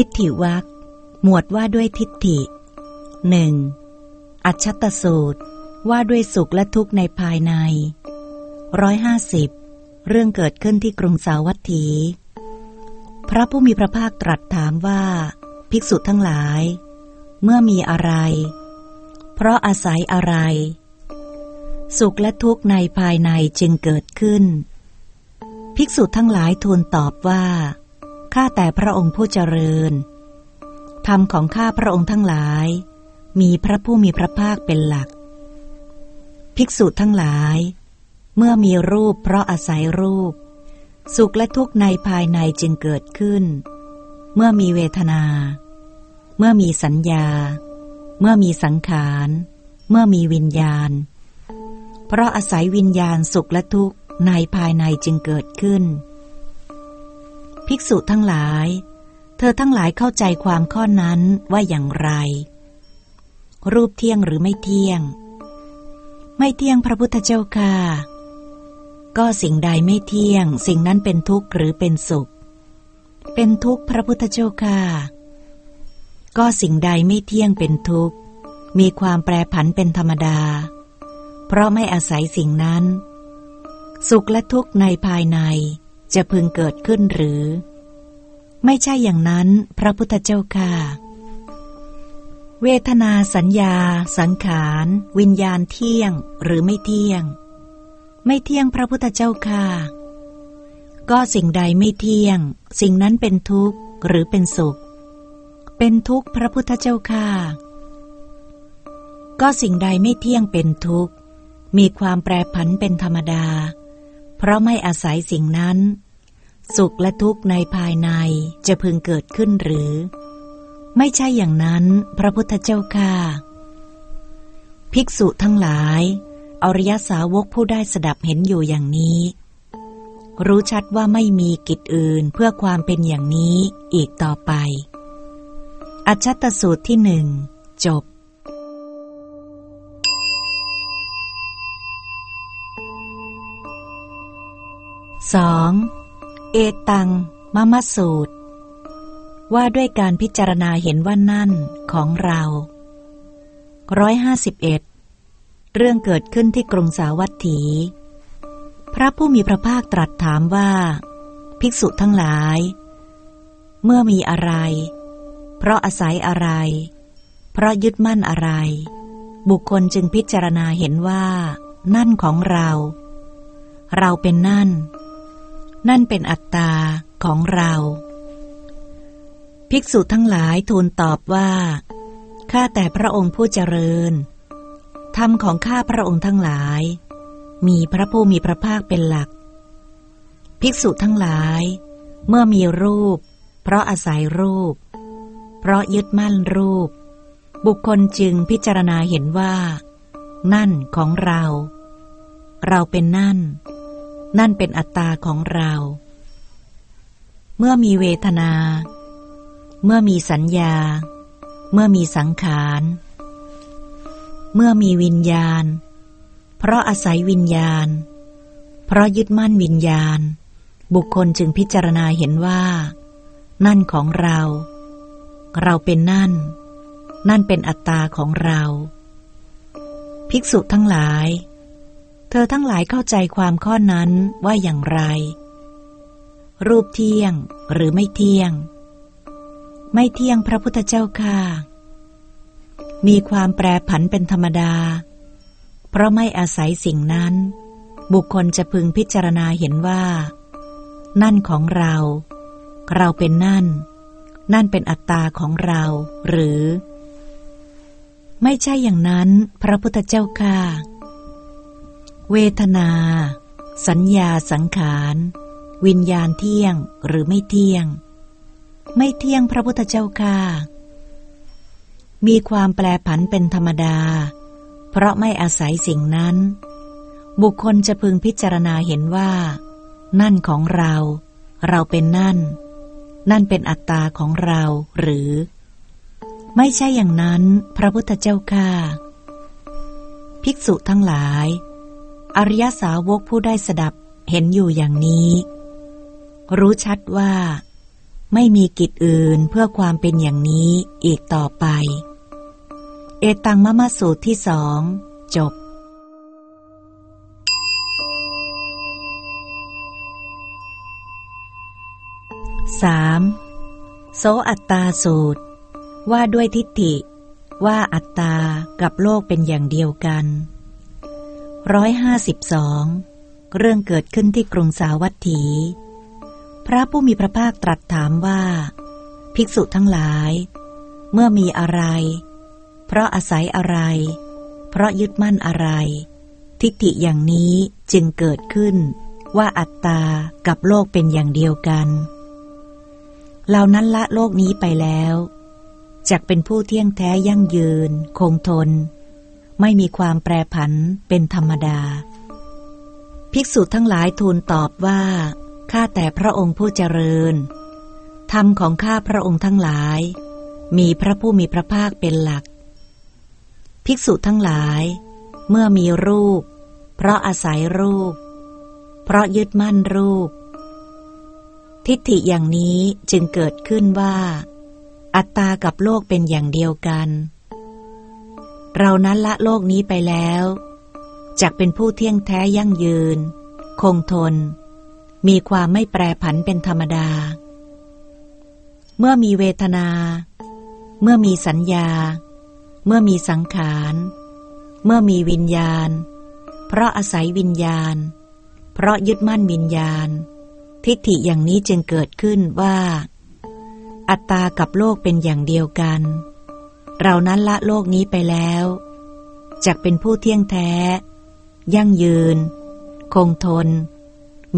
ทิฏฐิวักหมวดว่าด้วยทิฏฐิหนึ่งอัจฉตสูตรว่าด้วยสุขและทุกข์ในภายในร้อยห้าสิบเรื่องเกิดขึ้นที่กรุงสาวัตถี พระผู้มีพระภาคตรัสถามว่า ภิกษุทั้งหลาย เมื่อมีอะไร เพราะอาศัยอะไร สุขและทุกข์ในภายในจึงเกิดขึ้น ภิกษุทั้งหลายทูลตอบว่า ข้าแต่พระองค์ผู้เจริญ ธรรมของข้าพระองค์ทั้งหลาย มีพระผู้มีพระภาคเป็นหลัก ภิกษุทั้งหลาย เมื่อมีรูปเพราะอาศัยรูป สุขและทุกข์ในภายในจึงเกิดขึ้น เมื่อมีเวทนา เมื่อมีสัญญา เมื่อมีสังขาร เมื่อมีวิญญาณ เพราะอาศัยวิญญาณสุขและทุกข์ในภายในจึงเกิดขึ้น ภิกษุทั้งหลาย เธอทั้งหลายเข้าใจความข้อนั้นว่าอย่างไร รูปเที่ยงหรือไม่เที่ยง ไม่เที่ยงพระพุทธเจ้าค่ะก็สิ่งใดไม่เที่ยง สิ่งนั้นเป็นทุกข์หรือเป็นสุข เป็นทุกข์พระพุทธเจ้าค่ะก็สิ่งใดไม่เที่ยงเป็นทุกข์ มีความแปรผันเป็นธรรมดา เพราะไม่อาศัยสิ่งนั้น สุขและทุกข์ในภายใน จะพึงเกิดขึ้นหรือ ไม่ใช่อย่างนั้นพระพุทธเจ้าค่ะ เวทนาสัญญา สังขาร วิญญาณเที่ยงหรือไม่เที่ยง ไม่เที่ยงพระพุทธเจ้าค่ะ ก็สิ่งใดไม่เที่ยง สิ่งนั้นเป็นทุกข์หรือเป็นสุข เป็นทุกข์พระพุทธเจ้าค่ะ ก็สิ่งใดไม่เที่ยงเป็นทุกข์มีความแปรผันเป็นธรรมดา เพราะไม่อาศัยสิ่งนั้น สุขและทุกข์ในภายในจะพึงเกิดขึ้นหรือ ไม่ใช่อย่างนั้น พระพุทธเจ้าค่ะ ภิกษุทั้งหลาย อริยสาวกผู้ได้สดับเห็นอยู่อย่างนี้ รู้ชัดว่าไม่มีกิจอื่นเพื่อความเป็นอย่างนี้อีกต่อไป อัจฉตสูตรที่หนึ่งจบ 2. เอตังมะมะสูตร ว่าด้วยการพิจารณาเห็นว่านั่นของเราร้อยห้าสิบเอ็ดเรื่องเกิดขึ้นที่กรุงสาวัตถี พระผู้มีพระภาคตรัสถามว่า ภิกษุทั้งหลาย เมื่อมีอะไร เพราะอาศัยอะไร เพราะยึดมั่นอะไร บุคคลจึงพิจารณาเห็นว่า นั่นของเรา เราเป็นนั่น นั่นเป็นอัตตาของเรา ภิกษุทั้งหลายทูลตอบว่าข้าแต่พระองค์ผู้เจริญ ธรรมของข้าพระองค์ทั้งหลาย มีพระผู้มีพระภาคเป็นหลัก ภิกษุทั้งหลาย เมื่อมีรูป เพราะอาศัยรูป เพราะยึดมั่นรูป บุคคลจึงพิจารณาเห็นว่า นั่นของเรา เราเป็นนั่น นั่นเป็นอัตตาของเรา เมื่อมีเวทนา เมื่อมีสัญญา เมื่อมีสังขาร เมื่อมีวิญญาณ เพราะอาศัยวิญญาณ เพราะยึดมั่นวิญญาณ บุคคลจึงพิจารณาเห็นว่า นั่นของเรา เราเป็นนั่น นั่นเป็นอัตตาของเรา ภิกษุทั้งหลาย เธอทั้งหลายเข้าใจความข้อนั้นว่าอย่างไร รูปเที่ยงหรือไม่เที่ยง ไม่เที่ยงพระพุทธเจ้าค่ะ มีความแปรผันเป็นธรรมดา เพราะไม่อาศัยสิ่งนั้น บุคคลจะพึงพิจารณาเห็นว่า นั่นของเรา เราเป็นนั่น นั่นเป็นอัตตาของเรา หรือ ไม่ใช่อย่างนั้น พระพุทธเจ้าค่ะ เวทนา สัญญาสังขาร วิญญาณเที่ยงหรือไม่เที่ยง ไม่เที่ยงพระพุทธเจ้าค่ะ มีความแปรผันเป็นธรรมดา เพราะไม่อาศัยสิ่งนั้น บุคคลจะพึงพิจารณาเห็นว่า นั่นของเรา เราเป็นนั่น นั่นเป็นอัตตาของเราหรือ ไม่ใช่อย่างนั้น พระพุทธเจ้าค่ะ ภิกษุทั้งหลาย อริยสาวกผู้ได้สดับเห็นอยู่อย่างนี้ รู้ชัดว่า ไม่มีกิจอื่นเพื่อความเป็นอย่างนี้อีกต่อไป เอตังมะมะสูตรที่สองจบ 3. โสอัตตาสูตร ว่าด้วยทิฏฐิ ว่าอัตตากับโลกเป็นอย่างเดียวกัน ร้อยห้าสิบสองเรื่องเกิดขึ้นที่กรุงสาวัตถี พระผู้มีพระภาคตรัสถามว่า ภิกษุทั้งหลาย เมื่อมีอะไร เพราะอาศัยอะไร เพราะยึดมั่นอะไร ทิฏฐิอย่างนี้จึงเกิดขึ้น ว่าอัตตากับโลกเป็นอย่างเดียวกันเหล่านั้นละโลกนี้ไปแล้ว จักเป็นผู้เที่ยงแท้ยั่งยืน คงทน ไม่มีความแปรผันเป็นธรรมดา ภิกษุทั้งหลายทูลตอบว่า ข้าแต่พระองค์ผู้เจริญ ธรรมของข้าพระองค์ทั้งหลาย มีพระผู้มีพระภาคเป็นหลัก ภิกษุทั้งหลาย เมื่อมีรูป เพราะอาศัยรูป เพราะยึดมั่นรูป ทิฏฐิอย่างนี้จึงเกิดขึ้นว่า อัตตากับโลกเป็นอย่างเดียวกัน เรานั้นละโลกนี้ไปแล้วจักเป็นผู้เที่ยงแท้ยั่งยืน คงทน มีความไม่แปรผันเป็นธรรมดา เมื่อมีเวทนา เมื่อมีสัญญา เมื่อมีสังขาร เมื่อมีวิญญาณ เพราะอาศัยวิญญาณ เพราะยึดมั่นวิญญาณ ทิฏฐิอย่างนี้จึงเกิดขึ้นว่า อัตตากับโลกเป็นอย่างเดียวกัน เรานั้นละโลกนี้ไปแล้วจกเป็นผู้เที่ยงแท้ ยั่งยืน คงทน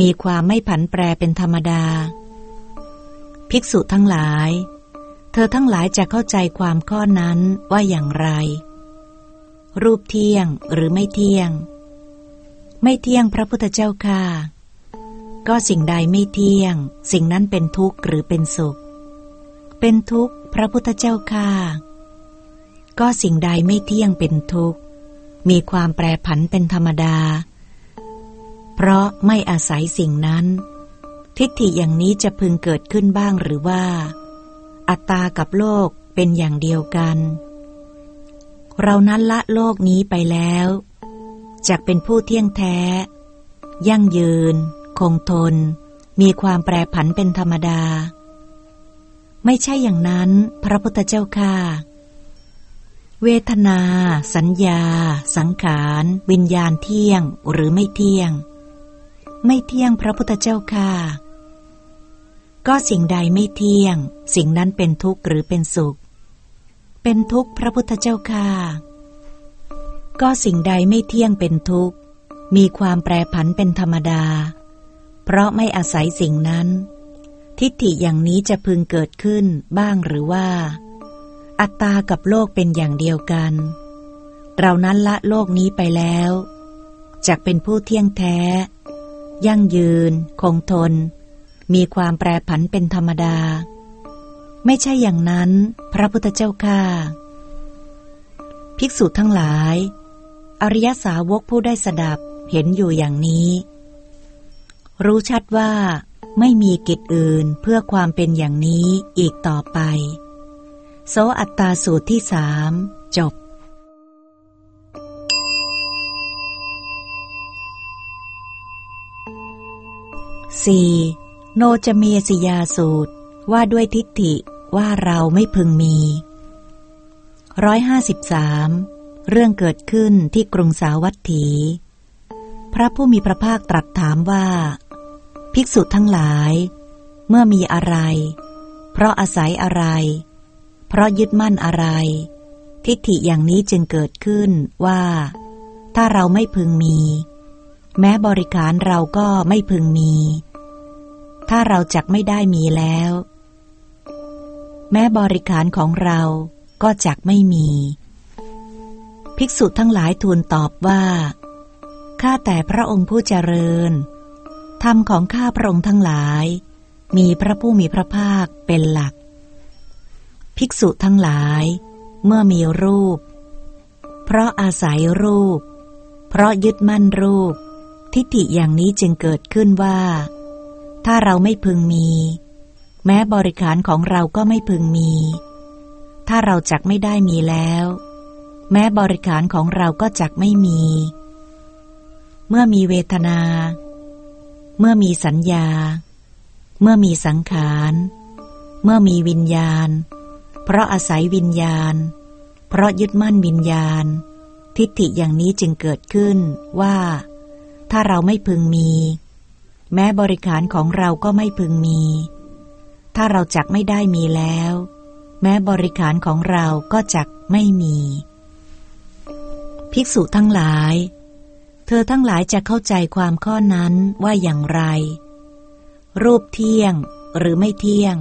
มีความไม่ผันแปรเป็นธรรมดา ภิกษุทั้งหลาย เธอทั้งหลายจะเข้าใจความข้อนั้นว่าอย่างไร รูปเที่ยงหรือไม่เที่ยง ไม่เที่ยงพระพุทธเจ้าค่ะ ก็สิ่งใดไม่เที่ยง สิ่งนั้นเป็นทุกข์หรือเป็นสุข เป็นทุกข์พระพุทธเจ้าค่า ก็สิ่งใดไม่เที่ยงเป็นทุกข์ มีความแปรผันเป็นธรรมดา เพราะไม่อาศัยสิ่งนั้น ทิฏฐิอย่างนี้จะพึงเกิดขึ้นบ้างหรือว่า อัตตากับโลกเป็นอย่างเดียวกัน เรานั้นละโลกนี้ไปแล้วจะเป็นผู้เที่ยงแท้ ยั่งยืน คงทน มีความแปรผันเป็นธรรมดา ไม่ใช่อย่างนั้น พระพุทธเจ้าค่ะ เวทนา สัญญา สังขาร วิญญาณเที่ยงหรือไม่เที่ยง ไม่เที่ยงพระพุทธเจ้าค่ะ ก็สิ่งใดไม่เที่ยง สิ่งนั้นเป็นทุกข์หรือเป็นสุข เป็นทุกข์พระพุทธเจ้าค่ะ ก็สิ่งใดไม่เที่ยงเป็นทุกข์ มีความแปรผันเป็นธรรมดา เพราะไม่อาศัยสิ่งนั้น ทิฏฐิอย่างนี้จะพึงเกิดขึ้นบ้างหรือว่า อัตตากับโลกเป็นอย่างเดียวกัน เรานั้นละโลกนี้ไปแล้วจกเป็นผู้เที่ยงแท้ ยั่งยืน คงทน มีความแปรผันเป็นธรรมดา ไม่ใช่อย่างนั้นพระพุทธเจ้าค่าภิกษุทั้งหลาย อริยสาวกผู้ได้สดับเห็นอยู่อย่างนี้ รู้ชัดว่าไม่มีกิจอื่นเพื่อความเป็นอย่างนี้อีกต่อไป โสอัตตาสูตรที่สามจบ 4. โนจเมสิยาสูตรว่าด้วยทิฏฐิว่าเราไม่พึงมีร้อยห้าสิบสามเรื่องเกิดขึ้นที่กรุงสาวัตถี พระผู้มีพระภาคตรัสถามว่า ภิกษุทั้งหลาย เมื่อมีอะไร เพราะอาศัยอะไร เพราะยึดมั่นอะไร ทิฏฐิอย่างนี้จึงเกิดขึ้นว่า ถ้าเราไม่พึงมี แม้บริการเราก็ไม่พึงมี ถ้าเราจักไม่ได้มีแล้ว แม้บริการของเราก็จักไม่มี ภิกษุทั้งหลายทูลตอบว่าข้าแต่พระองค์ผู้เจริญ ธรรมของข้าพระองค์ทั้งหลาย มีพระผู้มีพระภาคเป็นหลัก ภิกษุทั้งหลาย เมื่อมีรูป เพราะอาศัยรูป เพราะยึดมั่นรูป ทิฏฐิอย่างนี้จึงเกิดขึ้นว่า ถ้าเราไม่พึงมี แม้บริขารของเราก็ไม่พึงมี ถ้าเราจักไม่ได้มีแล้ว แม้บริขารของเราก็จักไม่มี เมื่อมีเวทนา เมื่อมีสัญญา เมื่อมีสังขาร เมื่อมีวิญญาณ เพราะอาศัยวิญญาณ เพราะยึดมั่นวิญญาณ ทิฏฐิอย่างนี้จึงเกิดขึ้นว่า ถ้าเราไม่พึงมี แม้บริขารของเราก็ไม่พึงมี ถ้าเราจักไม่ได้มีแล้ว แม้บริขารของเราก็จักไม่มี ภิกษุทั้งหลาย เธอทั้งหลายจะเข้าใจความข้อนั้นว่าอย่างไร รูปเที่ยงหรือไม่เที่ยง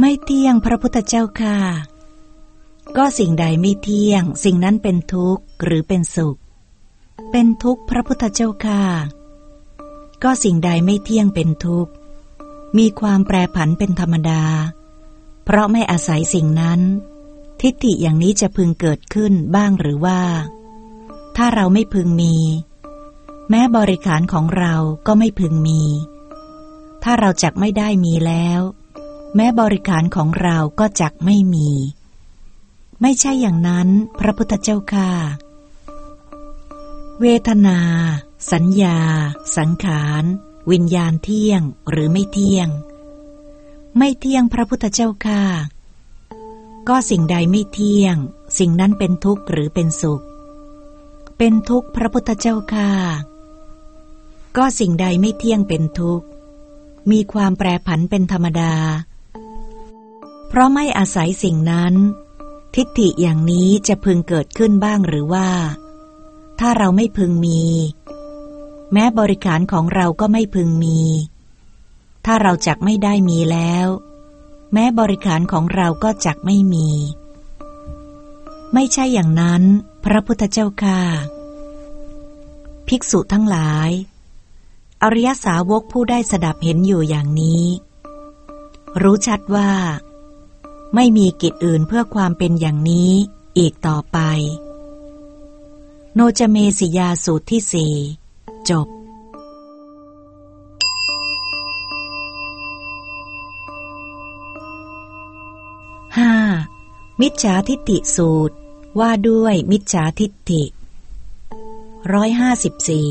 ไม่เที่ยงพระพุทธเจ้าค่ะ ก็สิ่งใดไม่เที่ยง สิ่งนั้นเป็นทุกข์หรือเป็นสุข เป็นทุกข์พระพุทธเจ้าค่ะ ก็สิ่งใดไม่เที่ยงเป็นทุกข์ มีความแปรผันเป็นธรรมดา เพราะไม่อาศัยสิ่งนั้น ทิฏฐิอย่างนี้จะพึงเกิดขึ้นบ้างหรือว่า ถ้าเราไม่พึงมี แม้บริขารของเราก็ไม่พึงมี ถ้าเราจักไม่ได้มีแล้ว แม้บริขารของเราก็จักไม่มี ไม่ใช่อย่างนั้นพระพุทธเจ้าค่ะ เวทนา สัญญา สังขาร วิญญาณเที่ยงหรือไม่เที่ยง ไม่เที่ยงพระพุทธเจ้าค่ะ ก็สิ่งใดไม่เที่ยง สิ่งนั้นเป็นทุกข์หรือเป็นสุข เป็นทุกข์พระพุทธเจ้าค่ะ ก็สิ่งใดไม่เที่ยงเป็นทุกข์มีความแปรผันเป็นธรรมดา เพราะไม่อาศัยสิ่งนั้น ทิฏฐิอย่างนี้จะพึงเกิดขึ้นบ้างหรือว่า ถ้าเราไม่พึงมี แม้บริขารของเราก็ไม่พึงมี ถ้าเราจักไม่ได้มีแล้ว แม้บริขารของเราก็จักไม่มี ไม่ใช่อย่างนั้น พระพุทธเจ้าค่ะภิกษุทั้งหลาย อริยสาวกผู้ได้สดับเห็นอยู่อย่างนี้ รู้ชัดว่า ไม่มีกิจอื่นเพื่อความเป็นอย่างนี้อีกต่อไป โนจเมสิยาสูตรที่สี่จบห้ามิจฉาทิฏฐิสูตรว่าด้วยมิจฉาทิฏฐิร้อยห้าสิบสี่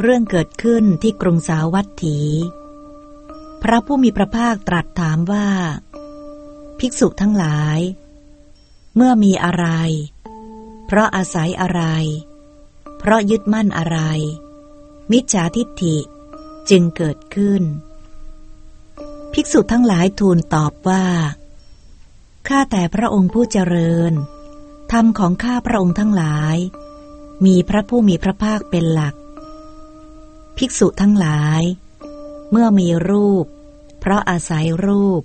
เรื่องเกิดขึ้นที่กรุงสาวัตถี พระผู้มีพระภาคตรัสถามว่า ภิกษุทั้งหลาย เมื่อมีอะไร เพราะอาศัยอะไร เพราะยึดมั่นอะไร มิจฉาทิฏฐิจึงเกิดขึ้น ภิกษุทั้งหลายทูลตอบว่าข้าแต่พระองค์ผู้เจริญ ธรรมของข้าพระองค์ทั้งหลาย มีพระผู้มีพระภาคเป็นหลัก ภิกษุทั้งหลาย เมื่อมีรูป เพราะอาศัยรูป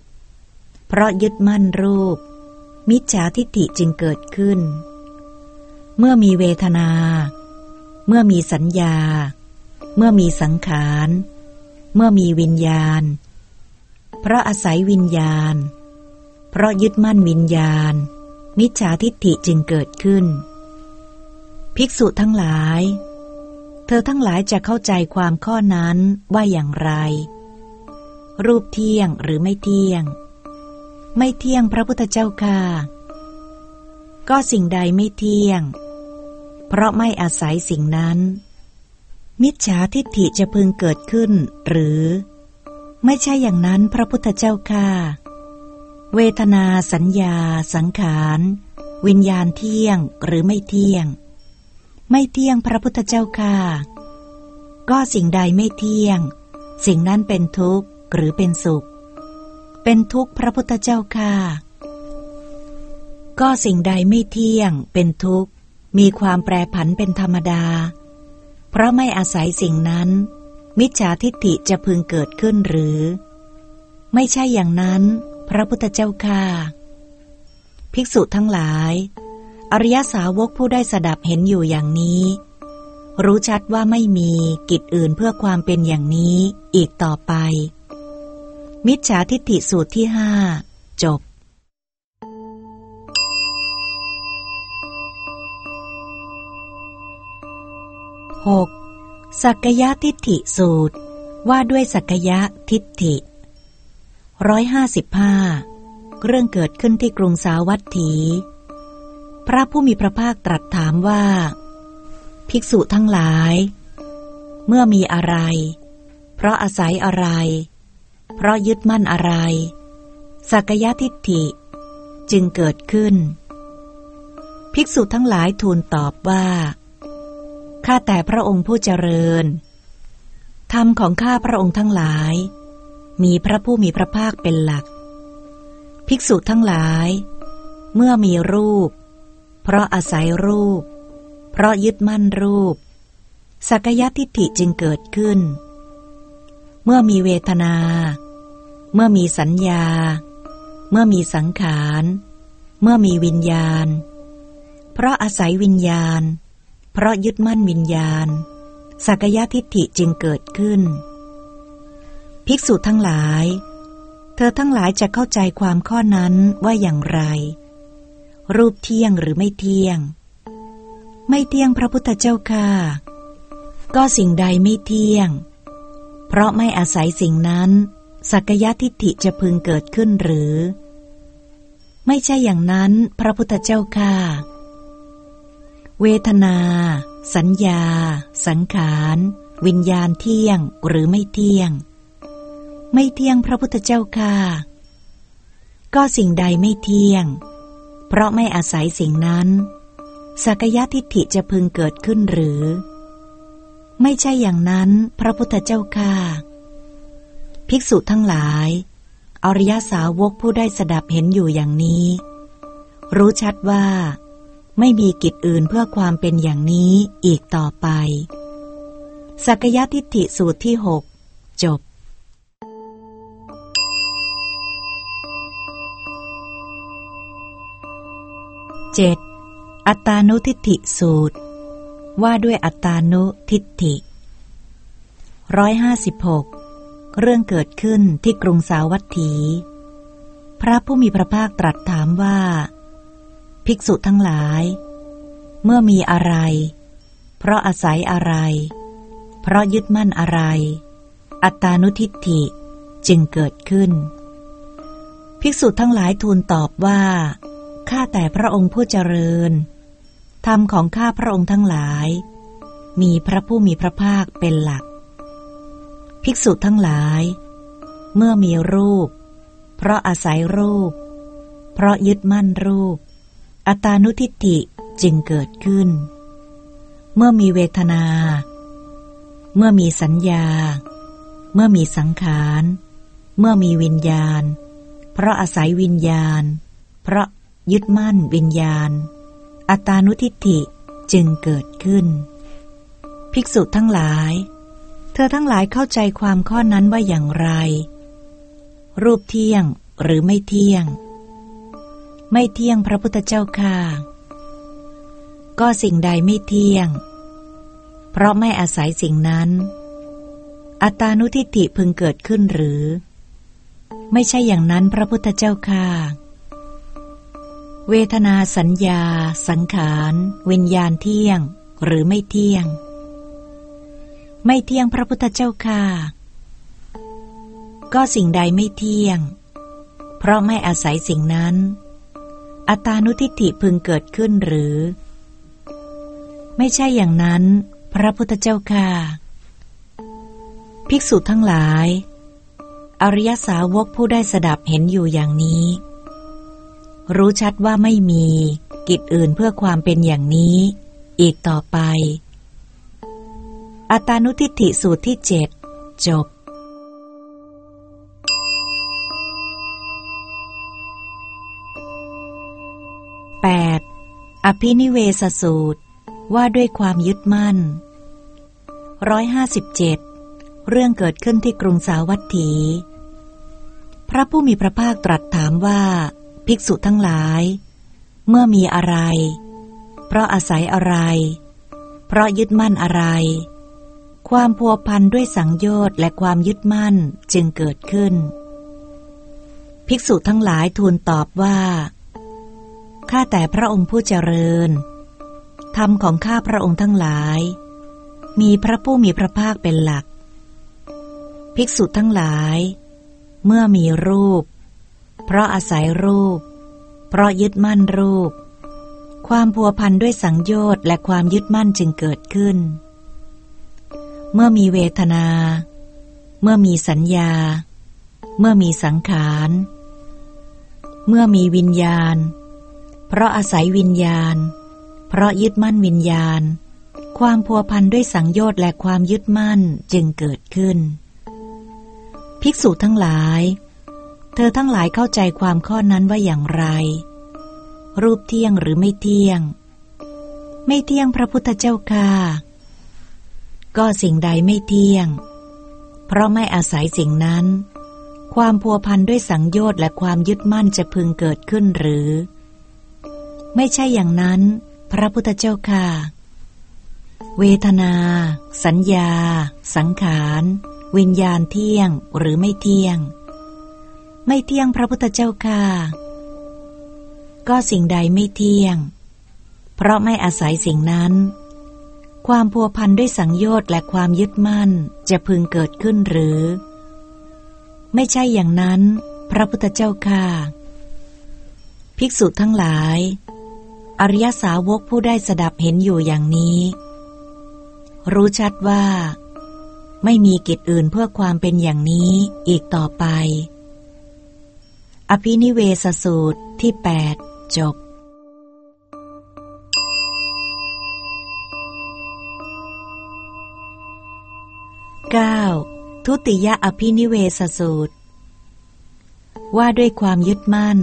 เพราะยึดมั่นรูป มิจฉาทิฏฐิจึงเกิดขึ้น เมื่อมีเวทนา เมื่อมีสัญญา เมื่อมีสังขาร เมื่อมีวิญญาณ เพราะอาศัยวิญญาณ เพราะยึดมั่นวิญญาณ มิจฉาทิฏฐิจึงเกิดขึ้น ภิกษุทั้งหลาย เธอทั้งหลายจะเข้าใจความข้อนั้นว่าอย่างไร รูปเที่ยงหรือไม่เที่ยง ไม่เที่ยงพระพุทธเจ้าค่ะก็สิ่งใดไม่เที่ยง เพราะไม่อาศัยสิ่งนั้น มิจฉาทิฏฐิจะพึงเกิดขึ้น หรือ ไม่ใช่อย่างนั้นพระพุทธเจ้าค่ะ เวทนาสัญญา สังขาร วิญญาณเที่ยงหรือไม่เที่ยง ไม่เที่ยงพระพุทธเจ้าค่ะ ก็สิ่งใดไม่เที่ยง สิ่งนั้นเป็นทุกข์หรือเป็นสุข เป็นทุกข์พระพุทธเจ้าค่ะ ก็สิ่งใดไม่เที่ยง เป็นทุกข์ มีความแปรผันเป็นธรรมดา เพราะไม่อาศัยสิ่งนั้น มิจฉาทิฏฐิจะพึงเกิดขึ้นหรือ ไม่ใช่อย่างนั้น พระพุทธเจ้าค่ะ ภิกษุทั้งหลาย อริยสาวกผู้ได้สดับเห็นอยู่อย่างนี้ รู้ชัดว่าไม่มีกิจอื่นเพื่อความเป็นอย่างนี้อีกต่อไป มิจฉาทิฏฐิสูตรที่ห้าจบ 6. สักยะทิฏฐิสูตร ว่าด้วยสักยะทิฏฐิร้อยห้าสิบห้าเรื่องเกิดขึ้นที่กรุงสาวัตถี พระผู้มีพระภาคตรัสถามว่า ภิกษุทั้งหลาย เมื่อมีอะไร เพราะอาศัยอะไร เพราะยึดมั่นอะไร สักยะทิฏฐิจึงเกิดขึ้น ภิกษุทั้งหลายทูลตอบว่า ข้าแต่พระองค์ผู้เจริญ ธรรมของข้าพระองค์ทั้งหลาย มีพระผู้มีพระภาคเป็นหลัก ภิกษุทั้งหลาย เมื่อมีรูป เพราะอาศัยรูป เพราะยึดมั่นรูป สักยะทิฏฐิจึงเกิดขึ้น เมื่อมีเวทนา เมื่อมีสัญญา เมื่อมีสังขาร เมื่อมีวิญญาณ เพราะอาศัยวิญญาณ เพราะยึดมั่นวิญญาณ สักยะทิฏฐิจึงเกิดขึ้น ภิกษุทั้งหลาย เธอทั้งหลายจะเข้าใจความข้อนั้นว่าอย่างไร รูปเที่ยงหรือไม่เที่ยง ไม่เที่ยงพระพุทธเจ้าค่ะ ก็สิ่งใดไม่เที่ยง เพราะไม่อาศัยสิ่งนั้น สักยะทิฏฐิจะพึงเกิดขึ้นหรือ ไม่ใช่อย่างนั้นพระพุทธเจ้าค่ะ เวทนา สัญญา สังขารวิญญาณเที่ยงหรือไม่เที่ยง ไม่เที่ยงพระพุทธเจ้าค่ะ ก็สิ่งใดไม่เที่ยง เพราะไม่อาศัยสิ่งนั้น สักยะทิฏฐิจะพึงเกิดขึ้นหรือ ไม่ใช่อย่างนั้นพระพุทธเจ้าค่ะ ภิกษุทั้งหลาย อริยสาวกผู้ได้สดับเห็นอยู่อย่างนี้ รู้ชัดว่า ไม่มีกิจอื่นเพื่อความเป็นอย่างนี้อีกต่อไป สักยะทิฏฐิสูตรที่หกจบ 7. อัตตานุทิฏฐิสูตร ว่าด้วยอัตานุทิฏฐิร้อยห้าสิบหก เรื่องเกิดขึ้นที่กรุงสาวัตถี พระผู้มีพระภาคตรัสถามว่า ภิกษุทั้งหลาย เมื่อมีอะไร เพราะอาศัยอะไร เพราะยึดมั่นอะไร อัตานุทิฏฐิจึงเกิดขึ้น ภิกษุทั้งหลายทูลตอบว่า ข้าแต่พระองค์ผู้เจริญ ธรรมของข้าพระองค์ทั้งหลาย มีพระผู้มีพระภาคเป็นหลัก ภิกษุทั้งหลาย เมื่อมีรูป เพราะอาศัยรูป เพราะยึดมั่นรูป อัตานุทิฏฐิจึงเกิดขึ้น เมื่อมีเวทนา เมื่อมีสัญญา เมื่อมีสังขาร เมื่อมีวิญญาณ เพราะอาศัยวิญญาณ เพราะยึดมั่นวิญญาณ อัตานุทิฏฐิจึงเกิดขึ้น ภิกษุทั้งหลาย ธอทั้งหลายเข้าใจความข้อนั้นว่าอย่างไร รูปเที่ยงหรือไม่เที่ยง ไม่เที่ยงพระพุทธเจ้าค่ะ ก็สิ่งใดไม่เที่ยง เพราะไม่อาศัยสิ่งนั้น อัตานุทิฏฐิพึงเกิดขึ้นหรือ ไม่ใช่อย่างนั้นพระพุทธเจ้าค่ะ เวทนาสัญญา สังขาร วิญญาณเที่ยง หรือไม่เที่ยง ไม่เที่ยงพระพุทธเจ้าค่ะ ก็สิ่งใดไม่เที่ยง เพราะไม่อาศัยสิ่งนั้น อัตานุทิฏฐิพึงเกิดขึ้นหรือ ไม่ใช่อย่างนั้น พระพุทธเจ้าค่ะ ภิกษุทั้งหลาย อริยสาวกผู้ได้สดับเห็นอยู่อย่างนี้ รู้ชัดว่าไม่มีกิจอื่นเพื่อความเป็นอย่างนี้ อีกต่อไป อัตานุทิฏฐิสูตรที่เจ็ดจบ 8. อภินิเวสสูตรว่าด้วยความยึดมั่นร้อยห้าสิบเจ็ดเรื่องเกิดขึ้นที่กรุงสาวัตถี พระผู้มีพระภาคตรัสถามว่า ภิกษุทั้งหลาย เมื่อมีอะไร เพราะอาศัยอะไร เพราะยึดมั่นอะไร ความพัวพันด้วยสังโยชน์และความยึดมั่นจึงเกิดขึ้น ภิกษุทั้งหลายทูลตอบว่า ข้าแต่พระองค์ผู้เจริญ ธรรมของข้าพระองค์ทั้งหลาย มีพระผู้มีพระภาคเป็นหลัก ภิกษุทั้งหลาย เมื่อมีรูป เพราะอาศัยรูป เพราะยึดมั่นรูป ความพัวพันด้วยสังโยชน์และความยึดมั่นจึงเกิดขึ้น เมื่อมีเวทนา เมื่อมีสัญญา เมื่อมีสังขาร เมื่อมีวิญญาณ เพราะอาศัยวิญญาณ เพราะยึดมั่นวิญญาณ ความพัวพันด้วยสังโยชน์และความยึดมั่นจึงเกิดขึ้น ภิกษุทั้งหลาย เธอทั้งหลายเข้าใจความข้อนั้นว่าอย่างไร รูปเที่ยงหรือไม่เที่ยง ไม่เที่ยงพระพุทธเจ้าค่ะ ก็สิ่งใดไม่เที่ยง เพราะไม่อาศัยสิ่งนั้น ความพัวพันด้วยสังโยชน์และความยึดมั่นจะพึงเกิดขึ้นหรือ ไม่ใช่อย่างนั้น พระพุทธเจ้าค่ะ เวทนา สัญญา สังขาร วิญญาณเที่ยงหรือไม่เที่ยง ไม่เที่ยงพระพุทธเจ้าค่ะก็สิ่งใดไม่เที่ยง เพราะไม่อาศัยสิ่งนั้น ความพัวพันด้วยสังโยชน์และความยึดมั่นจะพึงเกิดขึ้นหรือ ไม่ใช่อย่างนั้น พระพุทธเจ้าค่ะ ภิกษุทั้งหลาย อริยสาวกผู้ได้สดับเห็นอยู่อย่างนี้ รู้ชัดว่า ไม่มีกิจอื่นเพื่อความเป็นอย่างนี้อีกต่อไป อภินิเวสสูตรที่ 8 จบ ทุติยอภินิเวสสูตร ว่าด้วยความยึดมั่น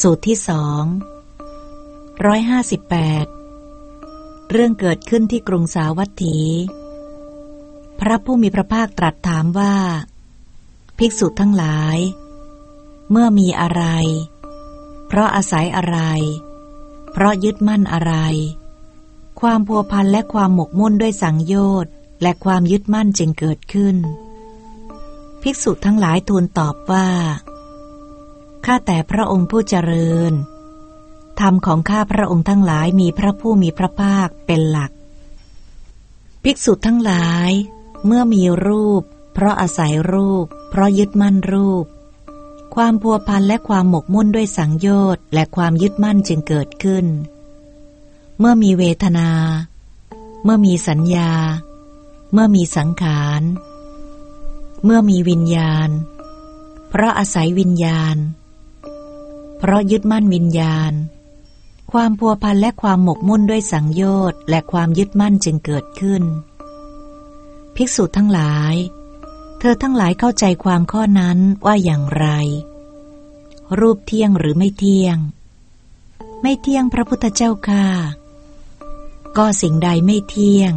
สูตรที่สองร้อยห้าสิบแปดเรื่องเกิดขึ้นที่กรุงสาวัตถี พระผู้มีพระภาคตรัสถามว่า ภิกษุทั้งหลาย เมื่อมีอะไร เพราะอาศัยอะไร เพราะยึดมั่นอะไร ความพัวพันและความหมกมุ่นด้วยสังโยชน์และความยึดมั่นจึงเกิดขึ้น ภิกษุทั้งหลายทูลตอบว่า ข้าแต่พระองค์ผู้เจริญ ธรรมของข้าพระองค์ทั้งหลายมีพระผู้มีพระภาคเป็นหลัก ภิกษุทั้งหลาย เมื่อมีรูป เพราะอาศัยรูป เพราะยึดมั่นรูป ความพัวพันและความหมกมุ่นด้วยสังโยชน์และความยึดมั่นจึงเกิดขึ้น เมื่อมีเวทนา เมื่อมีสัญญา เมื่อมีสังขาร เมื่อมีวิญญาณ เพราะอาศัยวิญญาณ เพราะยึดมั่นวิญญาณ ความพัวพันและความหมกมุ่นด้วยสังโยชน์และความยึดมั่นจึงเกิดขึ้น ภิกษุทั้งหลาย เธอทั้งหลายเข้าใจความข้อนั้นว่าอย่างไร รูปเที่ยงหรือไม่เที่ยง ไม่เที่ยงพระพุทธเจ้าค่ะก็สิ่งใดไม่เที่ยง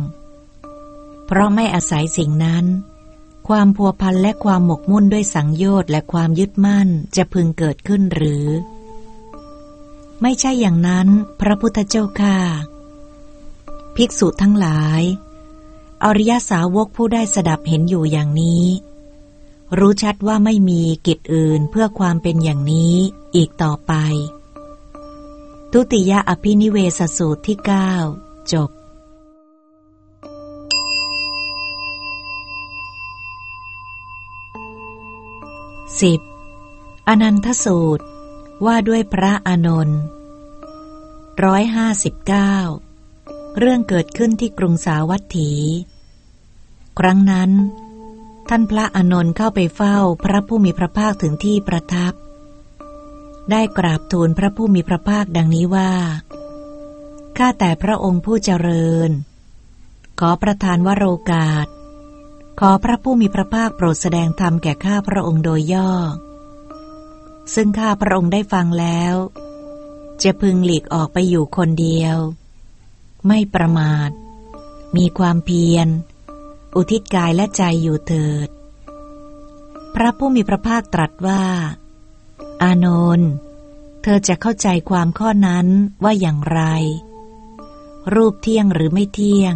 เพราะไม่อาศัยสิ่งนั้น ความพัวพันและความหมกมุ่นด้วยสังโยชน์และความยึดมั่นจะพึงเกิดขึ้นหรือ ไม่ใช่อย่างนั้น พระพุทธเจ้าค่ะ ภิกษุทั้งหลาย อริยสาวกผู้ได้สดับเห็นอยู่อย่างนี้ รู้ชัดว่าไม่มีกิจอื่นเพื่อความเป็นอย่างนี้อีกต่อไป ทุติยอภินิเวสสูตรที่ 9 จบ สิบอนันทสูตรว่าด้วยพระอานนท์ร้อยห้าสิบเก้าเรื่องเกิดขึ้นที่กรุงสาวัตถี ครั้งนั้น ท่านพระอานนท์เข้าไปเฝ้าพระผู้มีพระภาคถึงที่ประทับ ได้กราบทูลพระผู้มีพระภาคดังนี้ว่า ข้าแต่พระองค์ผู้เจริญ ขอประทานวโรกาส ขอพระผู้มีพระภาคโปรดแสดงธรรมแก่ข้าพระองค์โดยย่อ ซึ่งข้าพระองค์ได้ฟังแล้ว จะพึงหลีกออกไปอยู่คนเดียว ไม่ประมาท มีความเพียร อุทิศกายและใจอยู่เถิด พระผู้มีพระภาคตรัสว่า อานนท์เธอจะเข้าใจความข้อนั้นว่าอย่างไร รูปเที่ยงหรือไม่เที่ยง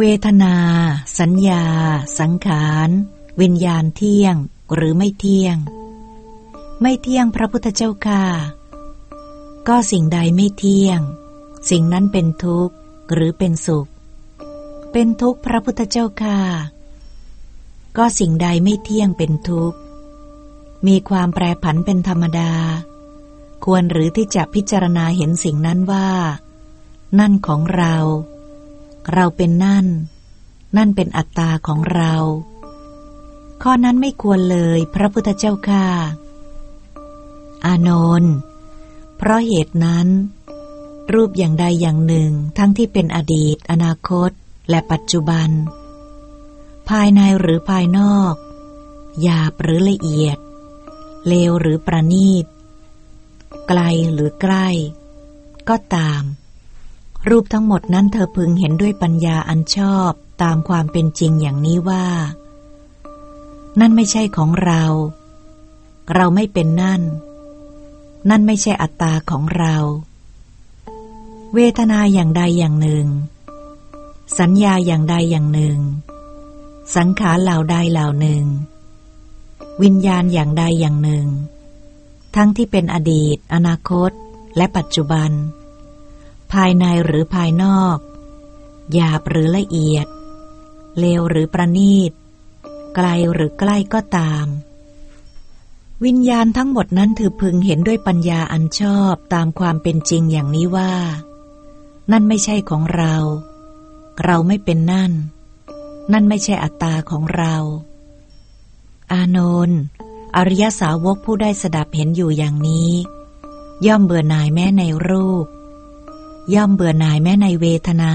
เวทนา สัญญา สังขาร วิญญาณเที่ยงหรือไม่เที่ยง ไม่เที่ยงพระพุทธเจ้าค่ะ ก็สิ่งใดไม่เที่ยง สิ่งนั้นเป็นทุกข์หรือเป็นสุข เป็นทุกข์พระพุทธเจ้าค่ะ ก็สิ่งใดไม่เที่ยงเป็นทุกข์ มีความแปรผันเป็นธรรมดา ควรหรือที่จะพิจารณาเห็นสิ่งนั้นว่า นั่นของเรา เราเป็นนั่น นั่นเป็นอัตตาของเรา ข้อนั้นไม่ควรเลยพระพุทธเจ้าค่ะ อานนท์เพราะเหตุนั้น รูปอย่างใดอย่างหนึ่งทั้งที่เป็นอดีต อนาคต และปัจจุบัน ภายในหรือภายนอก หยาบหรือละเอียด เลวหรือประณีต ไกลหรือใกล้ ก็ตาม รูปทั้งหมดนั้นเธอพึงเห็นด้วยปัญญาอันชอบตามความเป็นจริงอย่างนี้ว่า นั่นไม่ใช่ของเรา เราไม่เป็นนั่น นั่นไม่ใช่อัตตาของเรา เวทนาอย่างใดอย่างหนึ่ง สัญญาอย่างใดอย่างหนึ่ง สังขารเหล่าใดเหล่าหนึ่ง วิญญาณอย่างใดอย่างหนึ่ง ทั้งที่เป็นอดีต อนาคต และปัจจุบัน ภายในหรือภายนอก หยาบหรือละเอียด เลวหรือประณีต ไกลหรือใกล้ก็ตาม วิญญาณทั้งหมดนั้นถือพึงเห็นด้วยปัญญาอันชอบตามความเป็นจริงอย่างนี้ว่า นั่นไม่ใช่ของเรา เราไม่เป็นนั่น นั่นไม่ใช่อัตตาของเรา อานนท์อริยสาวกผู้ได้สดับเห็นอยู่อย่างนี้ ย่อมเบื่อหน่ายแม้ในรูป ย่อมเบื่อหน่ายแม้ในเวทนา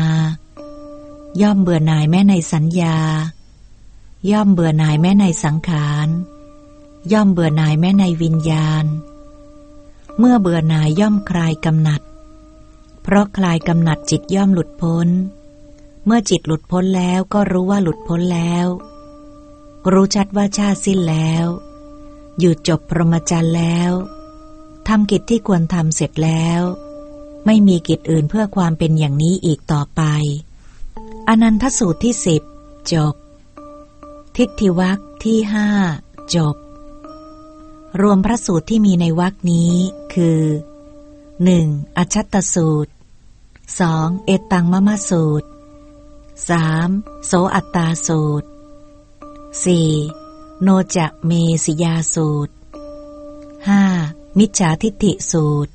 ย่อมเบื่อหน่ายแม้ในสัญญา ย่อมเบื่อหน่ายแม้ในสังขาร ย่อมเบื่อหน่ายแม้ในวิญญาณ เมื่อเบื่อหน่ายย่อมคลายกำหนัด เพราะคลายกำหนัดจิตย่อมหลุดพ้น เมื่อจิตหลุดพ้นแล้วก็รู้ว่าหลุดพ้นแล้ว รู้ชัดว่าชาติสิ้นแล้วหยุดจบพรหมจรรย์แล้วทำกิจที่ควรทำเสร็จแล้ว ไม่มีกิจอื่นเพื่อความเป็นอย่างนี้อีกต่อไป อนันทสูตรที่สิบจบ ทิฏฐิวักที่ห้าจบ รวมพระสูตรที่มีในวักนี้คือ 1. อชัตตสูตร 2. เอตังมะมะสูตร 3. โสอัตตาสูตร 4. โนจะเมสิยาสูตร 5. มิจฉาทิฏฐิสูตร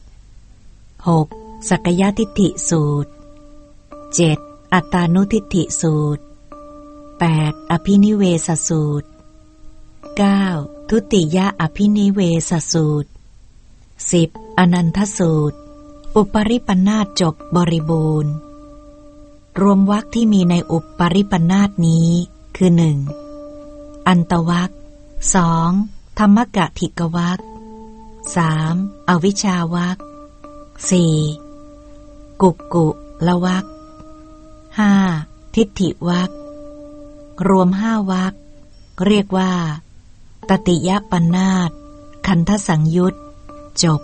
6. สักยทิฏฐิสูตร 7. อัตานุทิฏฐิสูตร 8. อภินิเวสสูตร 9. ทุติยะอภินิเวสสูตร 10. อนันทสูตร อุปริปนาตจบ บริบูรณ์ รวมวรรคที่มีในอุปริปนาตนี้คือหนึ่งอันตวักสองธรรมกะถิกวักสามอวิชาวักสี่ กุกกุละวักห้าทิฏฐิวักรวมห้าวักเรียกว่า ตติยปันนาตคันทสังยุตจบ